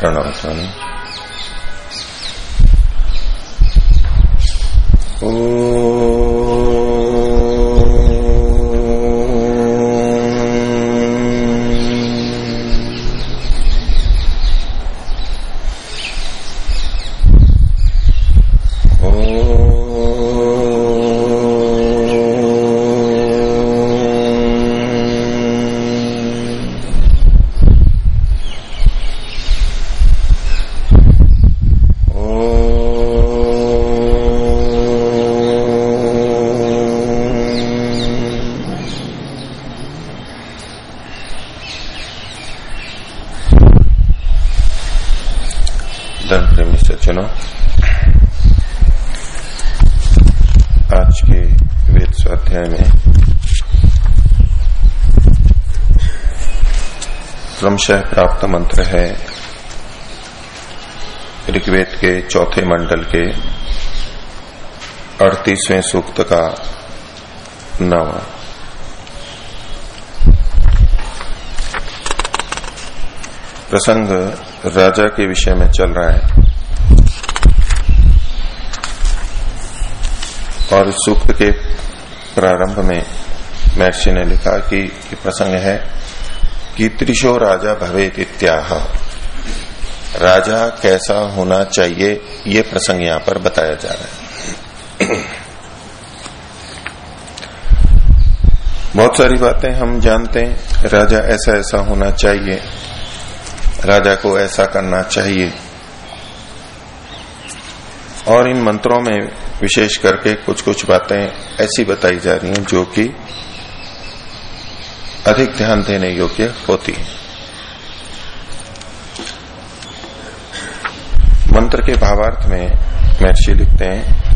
प्रणव ध्वनि धर्म प्रेमी सज्जनों आज के वेद स्वाध्याय में क्रमशः प्राप्त मंत्र है ऋग्वेद के चौथे मंडल के अड़तीसवें सूक्त का नवा प्रसंग राजा के विषय में चल रहा है। और सूक्त के प्रारंभ में महर्षि ने लिखा कि ये प्रसंग है कि त्रिशो राजा भवेत इत्याह। राजा कैसा होना चाहिए, ये प्रसंग यहाँ पर बताया जा रहा है। बहुत सारी बातें हम जानते हैं, राजा ऐसा ऐसा होना चाहिए। राजा को ऐसा करना चाहिए। और इन मंत्रों में विशेष करके कुछ कुछ बातें ऐसी बताई जा रही हैं जो कि अधिक ध्यान देने योग्य होती है। मंत्र के भावार्थ में महर्षि लिखते हैं,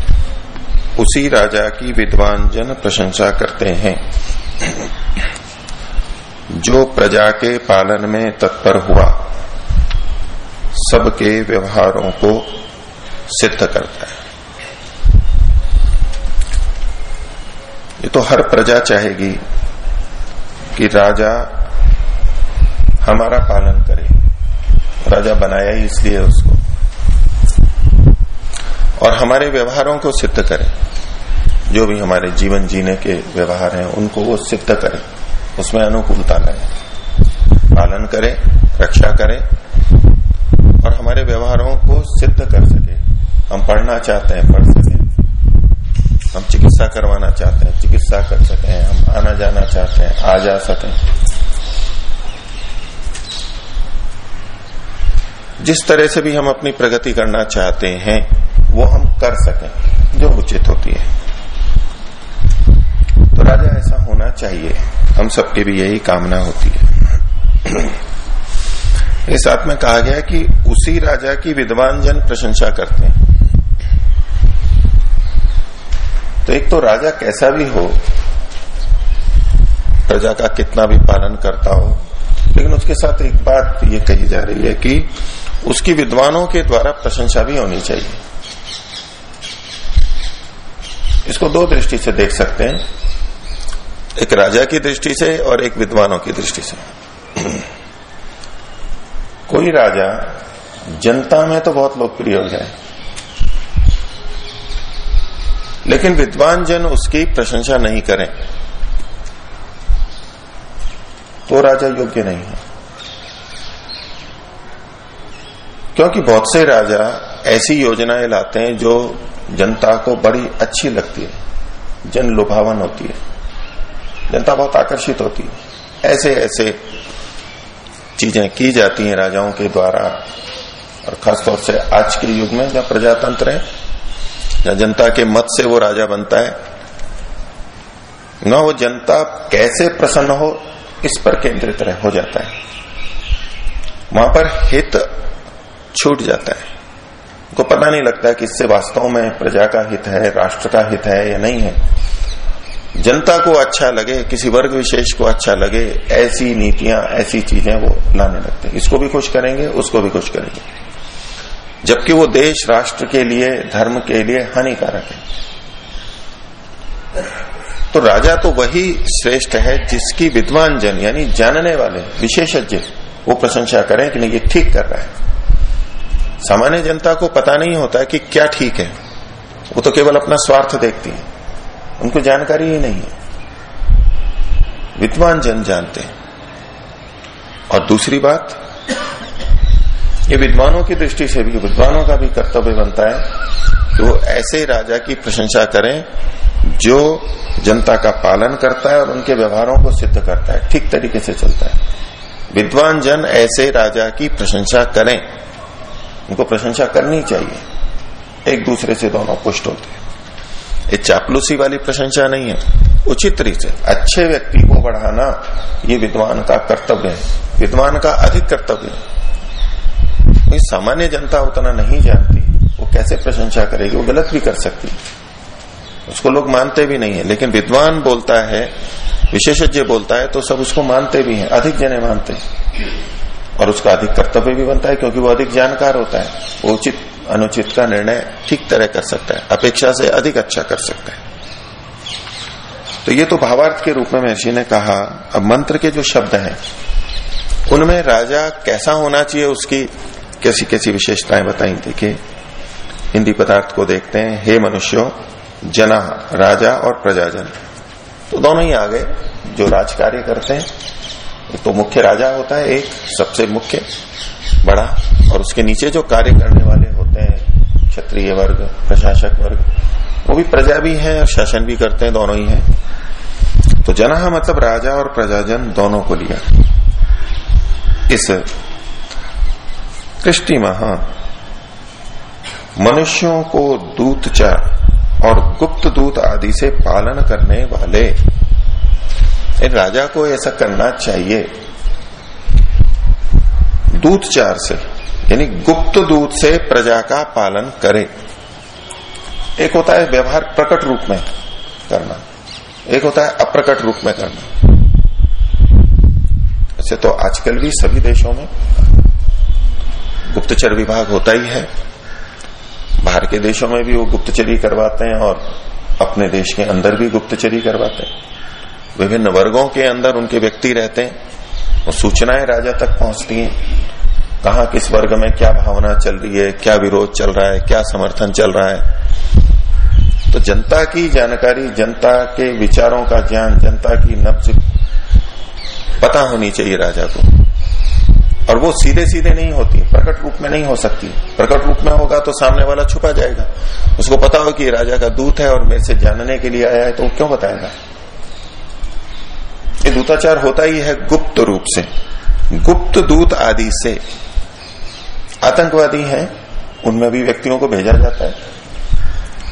उसी राजा की विद्वान जन प्रशंसा करते हैं। जो प्रजा के पालन में तत्पर हुआ सबके व्यवहारों को सिद्ध करता है। ये तो हर प्रजा चाहेगी कि राजा हमारा पालन करे। राजा बनाया ही इसलिए उसको। और हमारे व्यवहारों को सिद्ध करे। जो भी हमारे जीवन जीने के व्यवहार हैं, उनको वो सिद्ध करे। उसमें अनुकूलता लाए। पालन करे, रक्षा करे और हमारे व्यवहारों को सिद्ध कर सके। हम पढ़ना चाहते हैं, पढ़ सके। हम चिकित्सा करवाना चाहते हैं, चिकित्सा कर सके हम आना जाना चाहते हैं, आ जा सके। जिस तरह से भी हम अपनी प्रगति करना चाहते हैं, वो हम कर सकें, जो उचित होती है। तो राजा, ऐसा होना चाहिए। हम सबकी भी यही कामना होती है। इस साथ में कहा गया कि उसी राजा की विद्वान जन प्रशंसा करते हैं। तो एक तो राजा कैसा भी हो, प्रजा का कितना भी पालन करता हो, लेकिन उसके साथ एक बात ये कही जा रही है कि उसकी विद्वानों के द्वारा प्रशंसा भी होनी चाहिए। इसको दो दृष्टि से देख सकते हैं, एक राजा की दृष्टि से और एक विद्वानों की दृष्टि से। कोई राजा जनता में तो बहुत लोकप्रिय हो। जाए लेकिन विद्वान जन उसकी प्रशंसा नहीं करें। तो राजा योग्य नहीं है। क्योंकि बहुत से राजा ऐसी योजनाएँ लाते हैं जो जनता को बड़ी अच्छी लगती है। जन लुभावन होती है। जनता बहुत आकर्षित होती है। ऐसे ऐसे चीज़ें की जाती हैं राजाओं के द्वारा, और खासतौर से आज के युग में जब प्रजातंत्र है, जहाँ जनता के मत से वो राजा बनता है, न वो जनता कैसे प्रसन्न हो, इस पर केंद्रित रह, हो जाता है। वहाँ पर हित छूट जाता है। उनको पता नहीं लगता कि इससे वास्तव में प्रजा का हित है, राष्ट्र का हित है या नहीं है। जनता को अच्छा लगे, किसी वर्ग विशेष को अच्छा लगे, ऐसी नीतियाँ, ऐसी चीज़ें वो लाने लगते हैं। इसको भी खुश करेंगे, उसको भी खुश करेंगे। जबकि वो देश, राष्ट्र के लिए, धर्म के लिए हानिकारक है। तो राजा तो वही श्रेष्ठ है जिसकी विद्वान जन यानी जानने वाले, विशेषज्ञ, वो प्रशंसा करें कि नहीं, ये ठीक कर रहा है। सामान्य जनता को पता नहीं होता कि क्या ठीक है। वो तो केवल अपना स्वार्थ देखती है। उनको जानकारी ही नहीं है। विद्वान जन जानते हैं। और दूसरी बात, ये विद्वानों की दृष्टि से भी विद्वानों का भी कर्तव्य बनता है कि वो ऐसे राजा की प्रशंसा करें जो जनता का पालन करता है और उनके व्यवहारों को सिद्ध करता है, ठीक तरीके से चलता है। विद्वान जन ऐसे राजा की प्रशंसा करें। उनको प्रशंसा करनी चाहिए। एक दूसरे से दोनों पुष्ट होते हैं। ये चापलूसी वाली प्रशंसा नहीं है। उचित तरीके से अच्छे व्यक्ति को बढ़ाना ये विद्वान का कर्तव्य है। विद्वान का अधिक कर्तव्य है। सामान्य जनता उतना नहीं जानती। वो कैसे प्रशंसा करेगी? वो गलत भी कर सकती उसको लोग मानते भी नहीं है। लेकिन विद्वान बोलता है, विशेषज्ञ बोलता है तो सब उसको मानते भी हैं। अधिक जने मानते हैं। और उसका अधिक कर्तव्य भी बनता है, क्योंकि वो अधिक जानकार होता है। वो उचित अनुचित का निर्णय ठीक तरह कर सकता है, अपेक्षा से अधिक अच्छा कर सकता है। तो ये तो भावार्थ के रूप में महर्षि ने कहा, अब मंत्र के जो शब्द हैं, उनमें राजा कैसा होना चाहिए उसकी कैसी कैसी विशेषताएँ बताई। देखिए, हिंदी पदार्थ को देखते हैं, हे मनुष्यो, जना, राजा और प्रजाजन। तो दोनों ही आ गए जो राज कार्य करते हैं तो मुख्य राजा होता है, एक सबसे मुख्य, बड़ा, और उसके नीचे जो कार्य करने वाले क्षत्रिय वर्ग, प्रशासक वर्ग, वो भी प्रजा भी है और शासन भी करते हैं, दोनों ही हैं। तो जना मतलब राजा और प्रजाजन दोनों को लिया। इस कृष्टि महा मनुष्यों को दूतचार और गुप्त दूत आदि से पालन करने वाले। राजा को ऐसा करना चाहिए। दूतचार से। यानी गुप्त दूत से प्रजा का पालन करे। एक होता है व्यवहार प्रकट रूप में करना, एक होता है अप्रकट रूप में करना। ऐसे तो आजकल भी सभी देशों में गुप्तचर विभाग होता ही है। बाहर के देशों में भी वो गुप्तचरी करवाते हैं और अपने देश के अंदर भी गुप्तचरी करवाते हैं। विभिन्न वर्गों के अंदर उनके व्यक्ति रहते हैं और सूचनाएँ राजा तक पहुँचती हैं। कहा किस वर्ग में क्या भावना चल रही है, क्या विरोध चल रहा है, क्या समर्थन चल रहा है? तो जनता की जानकारी, जनता के विचारों का ज्ञान, जनता की नब्ज पता होनी चाहिए राजा को। और वो सीधे सीधे नहीं होती, प्रकट रूप में नहीं हो सकती। प्रकट रूप में होगा तो सामने वाला छुपा जाएगा। उसको पता हो कि राजा का दूत है और मेरे से जानने के लिए आया है तो वो क्यों बताएगा? ये दूताचार होता ही है गुप्त रूप से। गुप्त दूत आदि से। आतंकवादी हैं, उनमें भी व्यक्तियों को भेजा जाता है।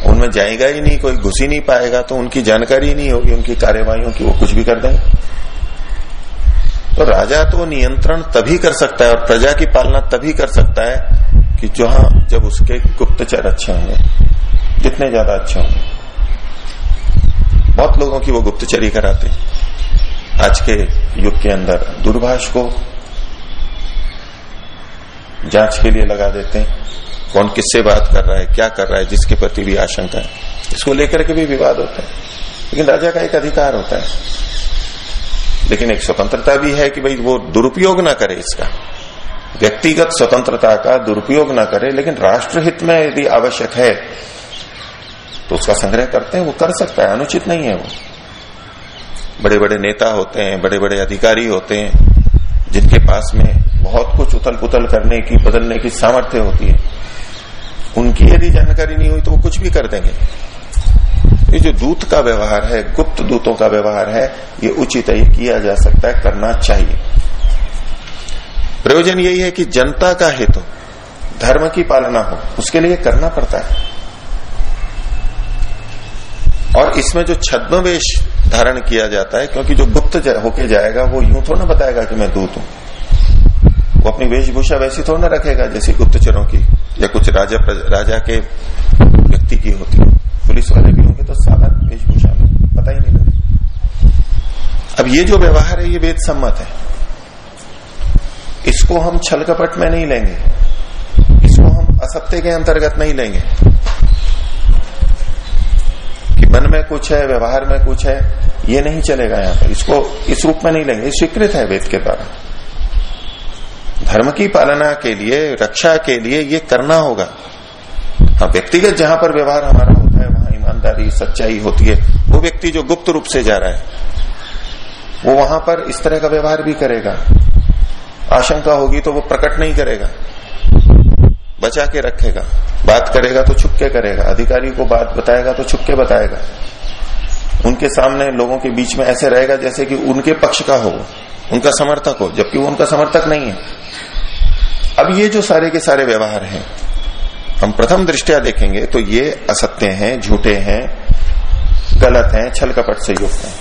उनमें जाएगा ही नहीं, कोई घुस ही नहीं पाएगा तो उनकी जानकारी नहीं होगी, उनकी कार्यवाही की वो कुछ भी कर देंगे। तो राजा तो नियंत्रण तभी कर सकता है और प्रजा की पालना तभी कर सकता है कि जहाँ, जब उसके गुप्तचर अच्छे होंगे, जितने ज़्यादा अच्छे होंगे। बहुत लोगों की वो गुप्तचरी कराते आज के युग के अंदर दूरभाष को जाँच के लिए लगा देते हैं। कौन किससे बात कर रहा है, क्या कर रहा है, जिसके प्रति भी आशंका है। इसको लेकर के भी विवाद होता है। लेकिन राजा का एक अधिकार होता है। लेकिन एक स्वतंत्रता भी है कि भाई वो दुरुपयोग ना करे इसका। व्यक्तिगत स्वतंत्रता का दुरुपयोग ना करे, लेकिन राष्ट्रहित में यदि आवश्यक है तो उसका संग्रह करते हैं, वो कर सकता है, अनुचित नहीं है वो। बड़े बड़े नेता होते हैं बड़े बड़े अधिकारी होते हैं, जिनके पास में बहुत कुछ उथल पुथल करने की, बदलने की सामर्थ्य होती है। उनकी यदि जानकारी नहीं हुई तो वो कुछ भी कर देंगे। ये जो दूत का व्यवहार है, गुप्त दूतों का व्यवहार है, ये उचित ही किया जा सकता है, करना चाहिए। प्रयोजन यही है कि जनता का हित हो, धर्म की पालना हो, उसके लिए करना पड़ता है। और इसमें जो छद्मवेश धारण किया जाता है, क्योंकि जो गुप्त होके जाएगा, वो यूँ थोड़ा बताएगा कि मैं दूत हूँ। वो अपनी वेशभूषा वैसी थोड़ा ना रखेगा, जैसे गुप्तचरों की, या कुछ राजा राजा के व्यक्ति की होती है। पुलिस वाले भी होंगे तो साधारण वेशभूषा में, पता ही नहीं लगे अब ये जो व्यवहार है, ये वेद सम्मत है। इसको हम छल कपट में नहीं लेंगे। इसको हम असत्य के अंतर्गत नहीं लेंगे। कि मन में कुछ है, व्यवहार में कुछ है, ये नहीं चलेगा यहाँ पर। इसको इस रूप में नहीं लेंगे। स्वीकृत है वेद के द्वारा। धर्म की पालना के लिए, रक्षा के लिए ये करना होगा। हाँ व्यक्तिगत जहाँ पर व्यवहार हमारा होता है, वहाँ ईमानदारी, सच्चाई होती है। वो व्यक्ति जो गुप्त रूप से जा रहा है, वो वहाँ पर इस तरह का व्यवहार भी करेगा। आशंका होगी तो वो प्रकट नहीं करेगा। बचा के रखेगा। बात करेगा तो छुपके करेगा। अधिकारी को बात बताएगा तो छुपके बताएगा। उनके सामने लोगों के बीच में ऐसे रहेगा जैसे कि उनके पक्ष का हो। उनका समर्थक हो, जबकि वो उनका समर्थक नहीं है। अब ये जो सारे के सारे व्यवहार हैं, हम प्रथम दृष्टिया देखेंगे तो ये असत्य हैं, झूठे हैं, गलत हैं, छल कपट से युक्त हैं।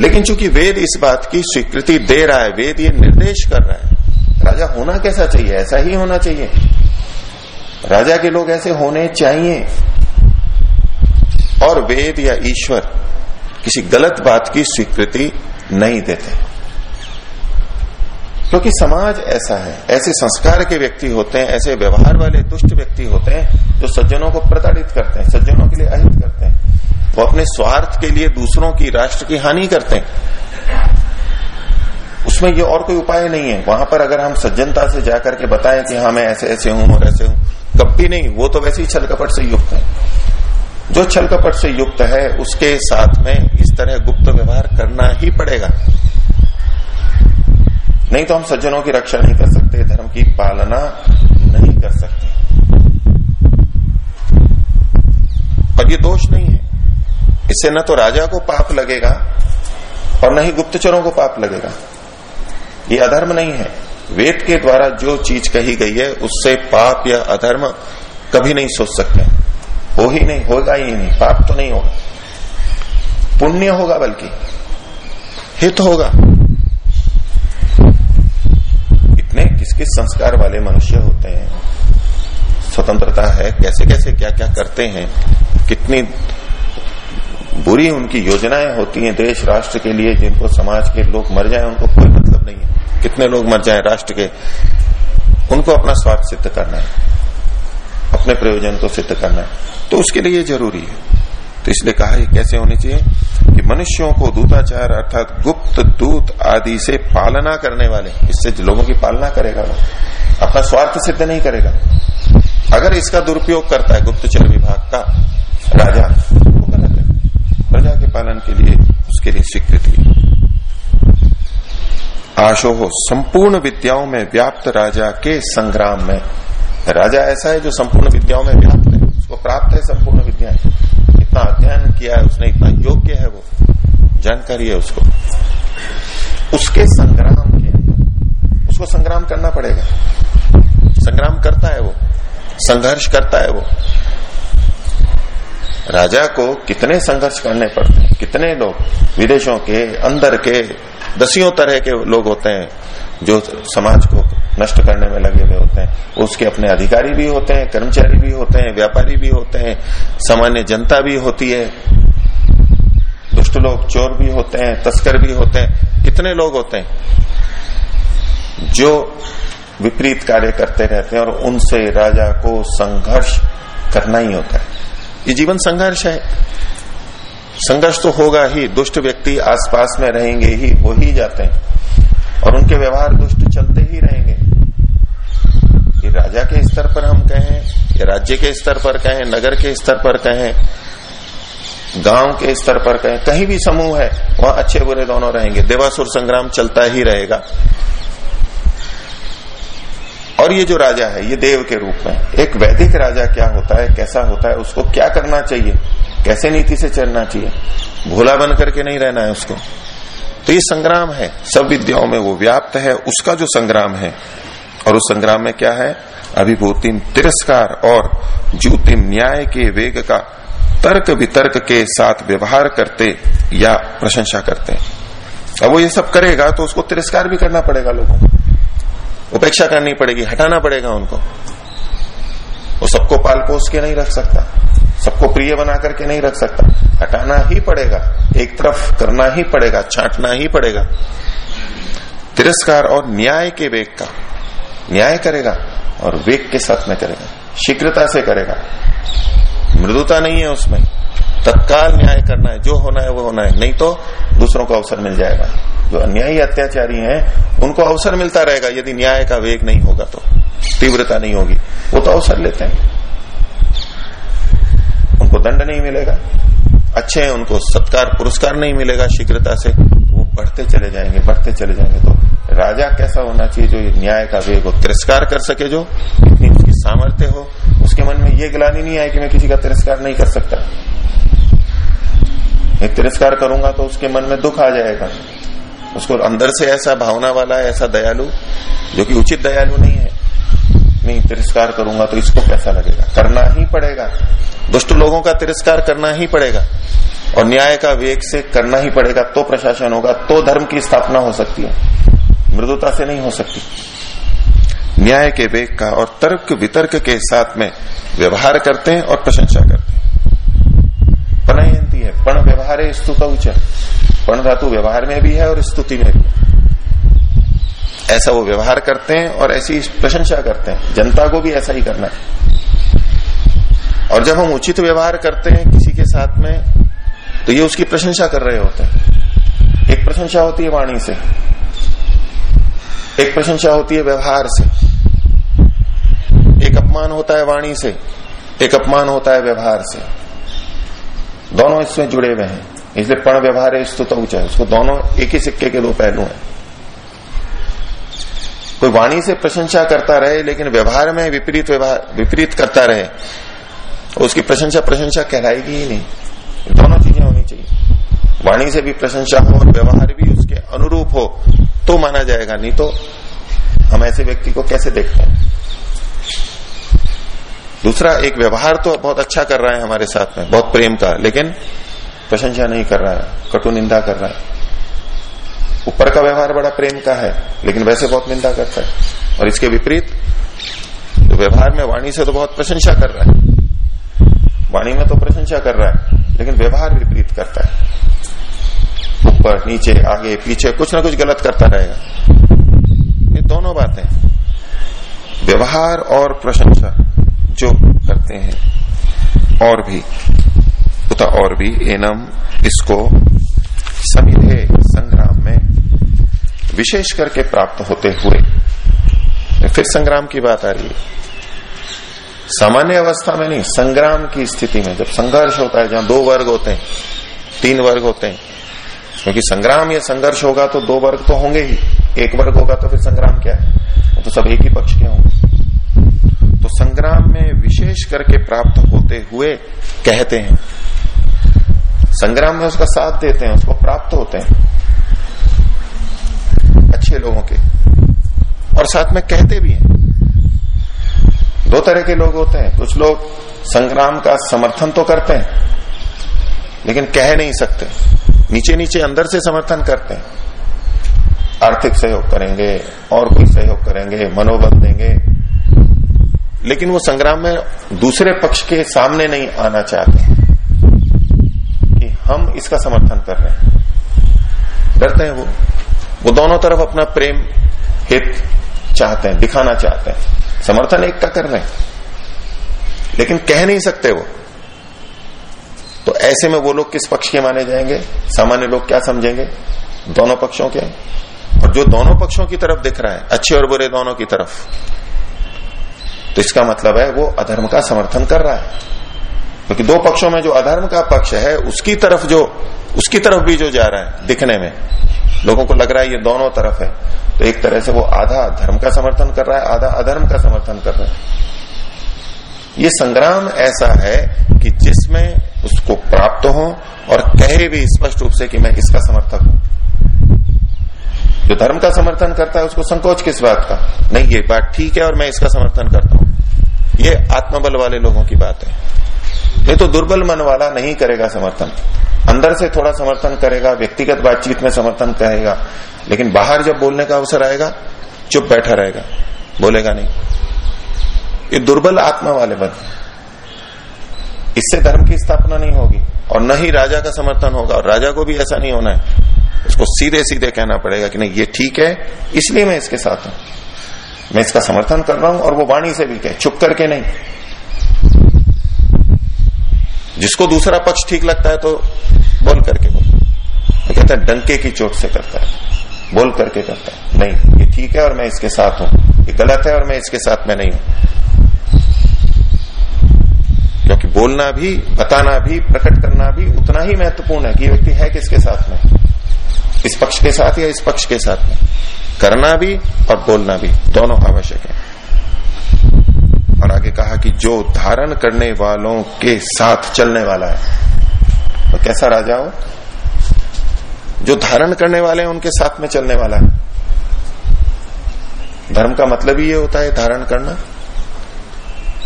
लेकिन चूँकि वेद इस बात की स्वीकृति दे रहा है, वेद ये निर्देश कर रहा है, राजा होना कैसा चाहिए? ऐसा ही होना चाहिए। राजा के लोग ऐसे होने चाहिए। और वेद या ईश्वर किसी गलत बात की स्वीकृति नहीं देते। क्योंकि तो समाज ऐसा है, ऐसे संस्कार के व्यक्ति होते हैं, ऐसे व्यवहार वाले दुष्ट व्यक्ति होते हैं, जो सज्जनों को प्रताड़ित करते हैं, सज्जनों के लिए अहित करते हैं। वो अपने स्वार्थ के लिए दूसरों की, राष्ट्र की हानि करते हैं। उसमें ये और कोई उपाय नहीं है। वहाँ पर अगर हम सज्जनता से जाकर के बताएँ कि हाँ मैं ऐसे ऐसे हूँ और ऐसे हूँ कभी नहीं। वो तो वैसे ही छल कपट से युक्त है। जो छल कपट से युक्त है, उसके साथ में इस तरह गुप्त व्यवहार करना ही पड़ेगा। नहीं तो हम सज्जनों की रक्षा नहीं कर सकते, धर्म की पालना नहीं कर सकते। और ये दोष नहीं है। इससे न तो राजा को पाप लगेगा और न ही गुप्तचरों को पाप लगेगा। ये अधर्म नहीं है। वेद के द्वारा जो चीज़ कही गई है, उससे पाप या अधर्म कभी नहीं सोच सकते। हो ही नहीं, होगा ही नहीं, पाप तो नहीं होगा। पुण्य होगा बल्कि, हित होगा। इतने किस किस संस्कार वाले मनुष्य होते हैं? स्वतंत्रता है, कैसे कैसे क्या क्या करते हैं? कितनी बुरी उनकी योजनाएँ होती हैं देश, राष्ट्र के लिए, जिनको समाज के लोग मर जाए, उनको कोई मतलब नहीं है। कितने लोग मर जाए राष्ट्र के? उनको अपना स्वार्थ सिद्ध करना है। अपने प्रयोजन को सिद्ध करना है। तो उसके लिए ज़रूरी है। तो इसलिए कहा, ये कैसे होनी चाहिए कि मनुष्यों को दूताचार अर्थात गुप्त दूत आदि से पालना करने वाले, इससे लोगों की पालना करेगा वो, अपना स्वार्थ सिद्ध नहीं करेगा। अगर इसका दुरुपयोग करता है गुप्तचर विभाग का राजा, वो गलत है। प्रजा के पालन के लिए उसके लिए स्वीकृति। आशो हो संपूर्ण विद्याओं में व्याप्त राजा के संग्राम में। राजा ऐसा है जो संपूर्ण विद्याओं में व्याप्त उसको प्राप्त है विद्या इतना अध्ययन किया है उसने, इतना योग्य है वो। जानकारी है उसको। उसके संग्राम के उसको संग्राम करना पड़ेगा। संग्राम करता है वो। संघर्ष करता है वो। राजा को कितने संघर्ष करने पड़ते हैं? कितने लोग? विदेशों के, अंदर के, दसियों तरह के लोग होते हैं। जो समाज को नष्ट करने में लगे हुए होते हैं, उसके अपने अधिकारी भी होते हैं, कर्मचारी भी होते हैं, व्यापारी भी होते हैं, सामान्य जनता भी होती है, दुष्ट लोग, चोर भी होते हैं, तस्कर भी होते हैं, कितने लोग होते हैं, जो विपरीत कार्य करते रहते हैं और उनसे राजा को संघर्ष करना ही होता है। ये जीवन संघर्ष है। संघर्ष तो होगा ही, दुष्ट व्यक्ति आसपास में रहेंगे ही हो ही जाते हैं। और उनके व्यवहार दुष्ट चलते ही रहेंगे। ये राजा के स्तर पर हम कहें, या राज्य के स्तर पर कहें, नगर के स्तर पर कहें, गाँव के स्तर पर कहें, कहीं भी समूह है, वहाँ अच्छे बुरे दोनों रहेंगे। देवासुर संग्राम चलता ही रहेगा। और ये जो राजा है, ये देव के रूप में, एक वैदिक राजा क्या होता है, कैसा होता है, उसको क्या करना चाहिए, कैसे नीति से चलना चाहिए? भोला बन करके नहीं रहना है उसको। तो ये संग्राम है। सब विद्याओं में वो व्याप्त है। उसका जो संग्राम है, और उस संग्राम में क्या है? अभिभूतिम तिरस्कार और जूतिम न्याय के वेग का तर्क वितर्क के साथ व्यवहार करते या प्रशंसा करते अब वो ये सब करेगा तो उसको तिरस्कार भी करना पड़ेगा लोगों को। उपेक्षा करनी पड़ेगी, हटाना पड़ेगा उनको। वो सबको पाल पोस के नहीं रख सकता। सबको प्रिय बना करके नहीं रख सकता। हटाना ही पड़ेगा, एक तरफ़ करना ही पड़ेगा, छांटना ही पड़ेगा। तिरस्कार और न्याय के वेग का, न्याय करेगा और वेग के साथ में करेगा, शीघ्रता से करेगा। मृदुता नहीं है उसमें, तत्काल न्याय करना है, जो होना है वो होना है, नहीं तो दूसरों को अवसर मिल जाएगा। जो अन्यायी अत्याचारी हैं, उनको अवसर मिलता रहेगा, यदि न्याय का वेग नहीं होगा तो तीव्रता नहीं होगी, वो तो अवसर लेते हैं। उनको दंड नहीं मिलेगा। अच्छे हैं, उनको सत्कार, पुरस्कार नहीं मिलेगा शीघ्रता से। वो बढ़ते चले जाएँगे, बढ़ते चले जाएँगे। तो राजा कैसा होना चाहिए जो न्याय का वेग हो? तिरस्कार कर सके जो इतनी उसकी सामर्थ्य हो। उसके मन में ये गिलानी नहीं आए कि मैं किसी का तिरस्कार नहीं कर सकता। मैं तिरस्कार करूँगा तो उसके मन में दुख आ जाएगा। उसको अंदर से ऐसा भावना वाला, ऐसा दयालु, जो कि उचित दयालु नहीं है नहीं तिरस्कार करूँगा तो इसको कैसा लगेगा? करना ही पड़ेगा। दुष्ट लोगों का तिरस्कार करना ही पड़ेगा। और न्याय का वेग से करना ही पड़ेगा तो प्रशासन होगा तो धर्म की स्थापना हो सकती है। मृदुता से नहीं हो सकती। न्याय के वेग का और तर्क वितर्क के साथ में व्यवहार करते हैं और प्रशंसा करते हैं। पनयंती है पण व्यवहार स्तुत उच्च पण धातु व्यवहार में भी है और स्तुति में भी ऐसा वो व्यवहार करते हैं और ऐसी प्रशंसा करते हैं। जनता को भी ऐसा ही करना है। और जब हम उचित व्यवहार करते हैं किसी के साथ में तो ये उसकी प्रशंसा कर रहे होते हैं। एक प्रशंसा होती है वाणी से। एक प्रशंसा होती है व्यवहार से। एक अपमान होता है वाणी से। एक अपमान होता है व्यवहार से। दोनों इसमें जुड़े हुए हैं। इसलिए पण व्यवहार है स्तुत ऊँचा है। उसको दोनों एक ही सिक्के के दो पहलू हैं। कोई वाणी से प्रशंसा करता रहे, लेकिन व्यवहार में विपरीत व्यवहार, विपरीत करता रहे, उसकी प्रशंसा प्रशंसा कहलाएगी ही नहीं। दोनों चीज़ें होनी चाहिए। वाणी से भी प्रशंसा हो और व्यवहार भी उसके अनुरूप हो तो माना जाएगा, नहीं तो हम ऐसे व्यक्ति को कैसे देखते हैं? दूसरा, एक व्यवहार तो बहुत अच्छा कर रहा है हमारे साथ में, बहुत प्रेम का, लेकिन प्रशंसा नहीं कर रहा है, कटु निंदा कर रहा है। ऊपर का व्यवहार बड़ा प्रेम का है, लेकिन वैसे बहुत निंदा करता है। और इसके विपरीत तो व्यवहार में वाणी से तो बहुत प्रशंसा कर रहा है। वाणी में तो प्रशंसा कर रहा है, लेकिन व्यवहार विपरीत करता है। ऊपर, नीचे, आगे, पीछे, कुछ ना कुछ गलत करता रहेगा। ये दोनों बातें, व्यवहार और प्रशंसा, जो करते हैं, और भी, उता और भी, एनम, इसको समिधे संग्राम में विशेष करके प्राप्त होते हुए। फिर संग्राम की बात आ रही है। सामान्य अवस्था में नहीं, संग्राम की स्थिति में जब संघर्ष होता है, जहाँ दो वर्ग होते हैं, तीन वर्ग होते हैं, क्योंकि संग्राम या संघर्ष होगा तो दो वर्ग तो होंगे ही। एक वर्ग होगा तो फिर संग्राम क्या है? तो सब एक ही पक्ष के होंगे। तो संग्राम में विशेष करके प्राप्त होते हुए कहते हैं। संग्राम में उसका साथ देते हैं, उसको प्राप्त होते हैं। अच्छे लोगों के। और साथ में कहते भी हैं। दो तरह के लोग होते हैं। कुछ लोग संग्राम का समर्थन तो करते हैं, लेकिन कह नहीं सकते। नीचे नीचे अंदर से समर्थन करते हैं। आर्थिक सहयोग करेंगे, और कोई सहयोग करेंगे, मनोबल देंगे। लेकिन वो संग्राम में दूसरे पक्ष के सामने नहीं आना चाहते कि हम इसका समर्थन कर रहे हैं। डरते हैं वो। वो दोनों तरफ़ अपना प्रेम, हित चाहते हैं, दिखाना चाहते हैं। समर्थन एक का कर रहे हैं। लेकिन कह नहीं सकते वो। तो ऐसे में वो लोग किस पक्ष के माने जाएँगे? सामान्य लोग क्या समझेंगे? दोनों पक्षों के। और जो दोनों पक्षों की तरफ़ दिख रहा है, अच्छे और बुरे दोनों की तरफ़। तो इसका मतलब है वो अधर्म का समर्थन कर रहा है। क्योंकि तो दो पक्षों में जो अधर्म का पक्ष है, उसकी तरफ़ जो, उसकी तरफ़ भी जो जा रहा है, दिखने में। लोगों को लग रहा है ये दोनों तरफ़ है। तो एक तरह से वो आधा धर्म का समर्थन कर रहा है, आधा अधर्म का समर्थन कर रहा है। ये संग्राम ऐसा है कि जिसमें उसको प्राप्त हो और कहे भी स्पष्ट रूप से कि मैं इसका समर्थक हूँ। जो धर्म का समर्थन करता है, उसको संकोच किस बात का? नहीं, ये बात ठीक है और मैं इसका समर्थन करता हूँ। ये आत्मबल वाले लोगों की बात है। नहीं तो दुर्बल मन वाला नहीं करेगा समर्थन। अंदर से थोड़ा समर्थन करेगा, व्यक्तिगत बातचीत में समर्थन करेगा, लेकिन बाहर जब बोलने का अवसर आएगा, चुप बैठा रहेगा, बोलेगा नहीं। ये दुर्बल आत्मा वाले बन। इससे धर्म की स्थापना नहीं होगी, और न ही राजा का समर्थन होगा, और राजा को भी ऐसा नहीं होना है। उसको सीधे सीधे कहना पड़ेगा कि नहीं, ये ठीक है, इसलिए मैं इसके साथ हूँ। मैं इसका समर्थन कर रहा हूँ, और वो वाणी से भी कहे, चुप करके नहीं। जिसको दूसरा पक्ष ठीक लगता है तो बोल करके बोल। कहता है, डंके की चोट से करता है। बोल करके करता है। नहीं, ये ठीक है और मैं इसके साथ हूँ। ये गलत है और मैं इसके साथ में नहीं हूँ। क्योंकि बोलना भी, बताना भी, प्रकट करना भी उतना ही महत्वपूर्ण है कि व्यक्ति है किसके साथ में। इस पक्ष के साथ या इस पक्ष के साथ में। करना भी और बोलना भी, दोनों आवश्यक है। और आगे कहा कि जो धारण करने वालों के साथ चलने वाला है तो कैसा राजा हो? जो धारण करने वाले हैं, उनके साथ में चलने वाला है। धर्म का मतलब ही ये होता है धारण करना।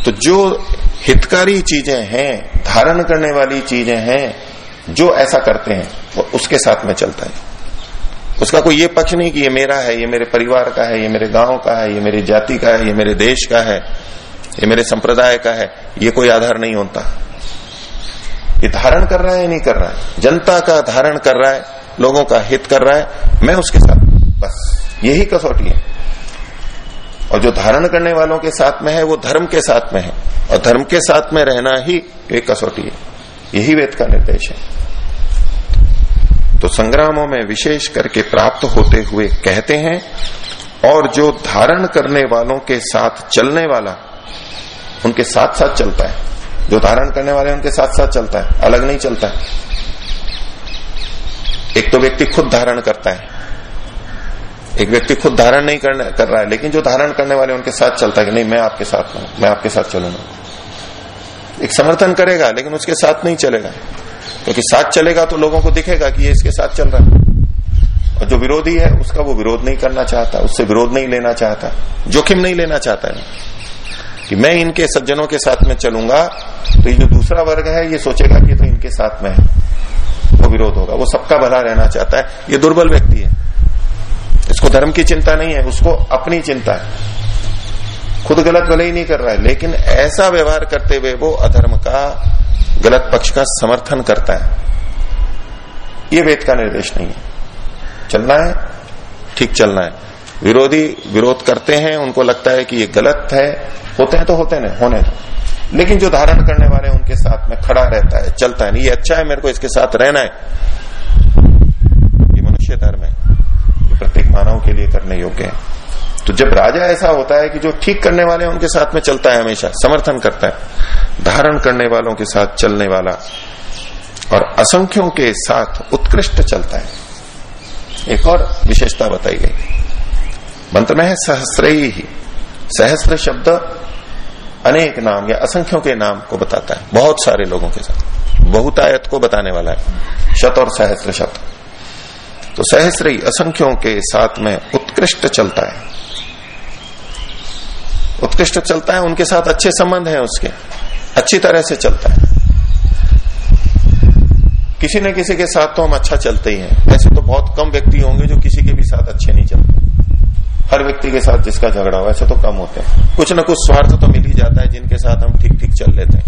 तो जो हितकारी चीज़ें हैं, धारण करने वाली चीज़ें हैं, जो ऐसा करते हैं, वो उसके साथ में चलता है। उसका कोई ये पक्ष नहीं कि ये मेरा है, ये मेरे परिवार का है, ये मेरे गाँव का है, ये मेरी जाति का है, ये मेरे देश का है। ये मेरे संप्रदाय का है, ये कोई आधार नहीं होता। ये धारण कर रहा है या नहीं कर रहा है? जनता का धारण कर रहा है, लोगों का हित कर रहा है, मैं उसके साथ बस। यही कसौटी है। और जो धारण करने वालों के साथ में है, वो धर्म के साथ में है। और धर्म के साथ में रहना ही एक कसौटी है। यही वेद का निर्देश है। तो संग्रामों में विशेष करके प्राप्त होते हुए कहते हैं, और जो धारण करने वालों के साथ चलने वाला उनके साथ साथ चलता है। जो धारण करने वाले उनके साथ साथ चलता है। अलग नहीं चलता है। एक तो व्यक्ति खुद धारण करता है। एक व्यक्ति खुद धारण नहीं करने, कर रहा है, लेकिन जो धारण करने वाले उनके साथ चलता है कि नहीं, मैं आपके साथ हूँ, मैं आपके साथ चलूँगा। एक समर्थन करेगा, लेकिन उसके साथ नहीं चलेगा। क्योंकि साथ चलेगा तो लोगों को दिखेगा कि ये इसके साथ चल रहा है। और जो विरोधी है, उसका वो विरोध नहीं करना चाहता, उससे विरोध नहीं लेना चाहता, जोखिम नहीं लेना चाहता है। कि मैं इनके सज्जनों के साथ में चलूँगा तो ये जो दूसरा वर्ग है, ये सोचेगा कि तो इनके साथ में है। वो विरोध होगा। वो सबका भला रहना चाहता है। ये दुर्बल व्यक्ति है। इसको धर्म की चिंता नहीं है, उसको अपनी चिंता है। खुद गलत भले ही नहीं कर रहा है, लेकिन ऐसा व्यवहार करते हुए वो अधर्म का, गलत पक्ष का समर्थन करता है। ये वेद का निर्देश नहीं है। चलना है, ठीक चलना है। विरोधी विरोध करते हैं, उनको लगता है कि ये गलत है। होते हैं तो होते नहीं होने तो लेकिन जो धारण करने वाले उनके साथ में खड़ा रहता है, चलता है, नहीं, ये अच्छा है, मेरे को इसके साथ रहना है। ये मनुष्य धर्म है ये प्रत्येक मानव के लिए करने योग्य है। तो जब राजा ऐसा होता है कि जो ठीक करने वाले हैं उनके साथ में चलता है हमेशा, समर्थन करता है, धारण करने वालों के साथ चलने वाला और असंख्यों के साथ उत्कृष्ट चलता है। एक और विशेषता बताई गई। मंत्र में है सहस्रयी ही सहस्त्र शब्द अनेक नाम या असंख्यों के नाम को बताता है। बहुत सारे लोगों के साथ। बहुतायत को बताने वाला है। शत और सहस्त्र शब्द तो सहस्र ही असंख्यों के साथ में उत्कृष्ट चलता है। उत्कृष्ट चलता है, उनके साथ अच्छे संबंध है उसके। अच्छी तरह से चलता है। किसी न किसी के साथ तो हम अच्छा चलते ही हैं। ऐसे तो बहुत कम व्यक्ति होंगे जो किसी के भी साथ अच्छे नहीं चलते। हर व्यक्ति के साथ जिसका झगड़ा हो, ऐसे तो कम होते हैं। कुछ ना कुछ स्वार्थ तो मिल ही जाता है, जिनके साथ हम ठीक ठीक चल लेते हैं।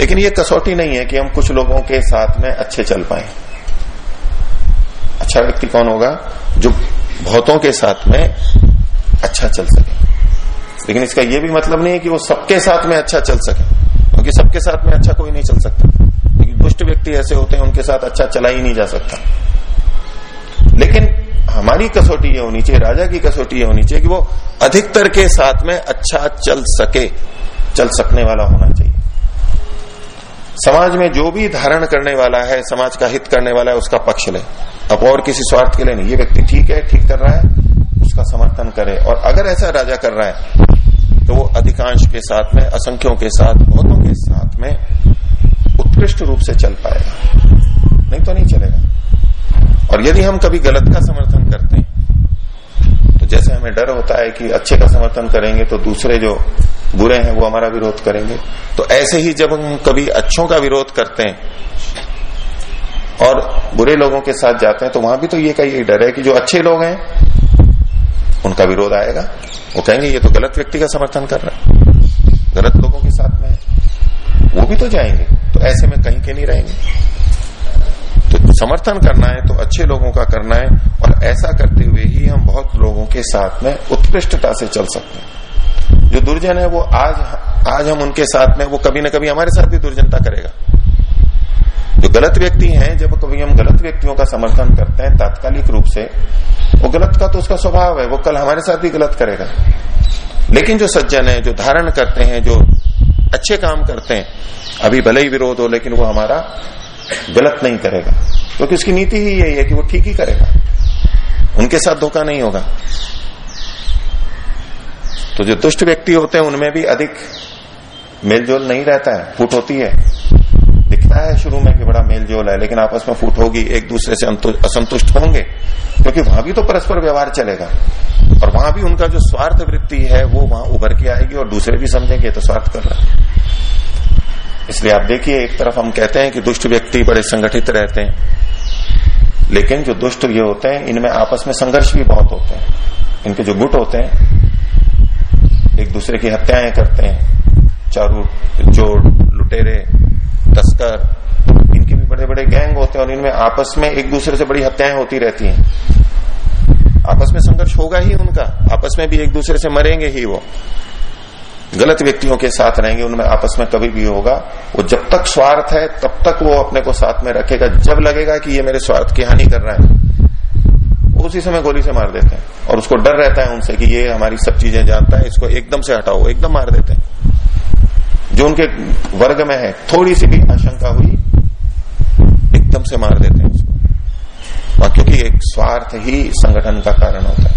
लेकिन ये कसौटी नहीं है कि हम कुछ लोगों के साथ में अच्छे चल पाए। अच्छा व्यक्ति कौन होगा जो बहुतों के साथ में अच्छा चल सके? लेकिन इसका यह भी मतलब नहीं है कि वो सबके साथ में अच्छा चल सके, क्योंकि सबके साथ में अच्छा कोई नहीं चल सकता। क्योंकि दुष्ट व्यक्ति ऐसे होते हैं, उनके साथ अच्छा चला ही नहीं जा सकता। लेकिन हमारी कसौटी ये होनी चाहिए, राजा की कसौटी ये होनी चाहिए कि वो अधिकतर के साथ में अच्छा चल सके, चल सकने वाला होना चाहिए। समाज में जो भी धारण करने वाला है, समाज का हित करने वाला है, उसका पक्ष ले। अब और किसी स्वार्थ के लिए नहीं। ये व्यक्ति ठीक है, ठीक कर रहा है, उसका समर्थन करे। और अगर ऐसा राजा कर रहा है तो वो अधिकांश के साथ में, असंख्यों के साथ, बहुतों के साथ में उत्कृष्ट रूप से चल पाएगा। नहीं तो नहीं चलेगा। और यदि हम कभी गलत का समर्थन करते हैं तो जैसे हमें डर होता है कि अच्छे का समर्थन करेंगे तो दूसरे जो बुरे हैं वो हमारा विरोध करेंगे। तो ऐसे ही जब हम कभी अच्छों का विरोध करते हैं और बुरे लोगों के साथ जाते हैं तो वहाँ भी तो ये का डर है कि जो अच्छे लोग हैं, उनका विरोध आएगा। वो कहेंगे, ये तो गलत व्यक्ति का समर्थन कर रहा है। गलत लोगों के साथ में वो भी तो जाएँगे। तो ऐसे में कहीं के नहीं रहेंगे। समर्थन करना है तो अच्छे लोगों का करना है, और ऐसा करते हुए ही हम बहुत लोगों के साथ में उत्कृष्टता से चल सकते हैं। जो दुर्जन है, वो आज आज हम उनके साथ में, वो कभी ना कभी हमारे साथ भी दुर्जनता करेगा। जो गलत व्यक्ति हैं, जब कभी हम गलत व्यक्तियों का समर्थन करते हैं, तात्कालिक रूप से, वो गलत का तो उसका स्वभाव है, वो कल हमारे साथ भी गलत करेगा। लेकिन जो सज्जन है, जो धारण करते हैं, जो अच्छे काम करते हैं, अभी भले ही विरोध हो, लेकिन वो हमारा गलत नहीं करेगा। क्योंकि उसकी नीति ही यही है कि वो ठीक ही करेगा। उनके साथ धोखा नहीं होगा। तो जो दुष्ट व्यक्ति होते हैं, उनमें भी अधिक मेलजोल नहीं रहता है। फूट होती है। दिखता है शुरू में कि बड़ा मेलजोल है, लेकिन आपस में फूट होगी, एक दूसरे से असंतुष्ट होंगे। क्योंकि वहाँ भी तो परस्पर व्यवहार चलेगा। और वहाँ भी उनका जो स्वार्थ वृत्ति है, वो वहाँ उभर के आएगी और दूसरे भी समझेंगे तो स्वार्थ कर रहा है। इसलिए आप देखिए, एक तरफ़ हम कहते हैं कि दुष्ट व्यक्ति बड़े संगठित रहते हैं। लेकिन जो दुष्ट ये होते हैं, इनमें आपस में संघर्ष भी बहुत होते हैं। इनके जो गुट होते हैं, एक दूसरे की हत्याएँ करते हैं। चारू चोर, लुटेरे, तस्कर, इनके भी बड़े बड़े गैंग होते हैं और इनमें आपस में एक दूसरे से बड़ी हत्याएँ होती रहती हैं। आपस में संघर्ष होगा ही उनका, आपस में भी एक दूसरे से मरेंगे ही वो। गलत व्यक्तियों के साथ रहेंगे, उनमें आपस में कभी भी होगा। वो जब तक स्वार्थ है, तब तक वो अपने को साथ में रखेगा। जब लगेगा कि ये मेरे स्वार्थ की हानि कर रहा है उसी समय गोली से मार देते हैं। और उसको डर रहता है उनसे कि ये हमारी सब चीज़ें जानता है, इसको एकदम से हटाओ, एकदम मार देते हैं। जो उनके वर्ग में है, थोड़ी सी भी आशंका हुई, एकदम से मार देते हैं उसको। क्योंकि एक स्वार्थ ही संगठन का कारण होता है।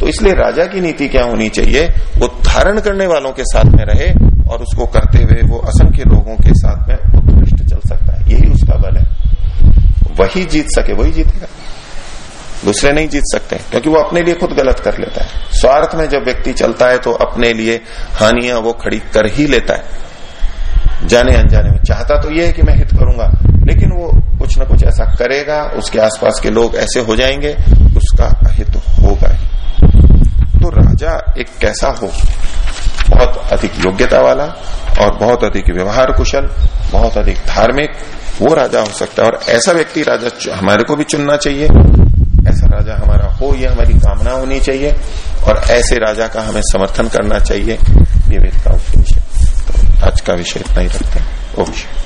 तो इसलिए राजा की नीति क्या होनी चाहिए? वो धारण करने वालों के साथ में रहे और उसको करते हुए वो असंख्य लोगों के साथ में उत्कृष्ट चल सकता है। यही उसका बल है। वही जीत सके, वही जीतेगा। दूसरे नहीं जीत सकते, क्योंकि वो अपने लिए खुद गलत कर लेता है। स्वार्थ में जब व्यक्ति चलता है तो अपने लिए हानियाँ वो खड़ी कर ही लेता है। जाने अनजाने में। चाहता तो ये है कि मैं हित करूँगा, लेकिन वो कुछ ना कुछ ऐसा करेगा, उसके आसपास के लोग ऐसे हो जाएँगे, उसका अहित होगा ही। तो राजा एक कैसा हो? बहुत अधिक योग्यता वाला और बहुत अधिक व्यवहार कुशल, बहुत अधिक धार्मिक, वो राजा हो सकता है। और ऐसा व्यक्ति राजा हमारे को भी चुनना चाहिए। ऐसा राजा हमारा हो, ये हमारी कामना होनी चाहिए। और ऐसे राजा का हमें समर्थन करना चाहिए। ये वेद का उद्देश्य तो आज का विषय इतना ही रखते हैं। ओके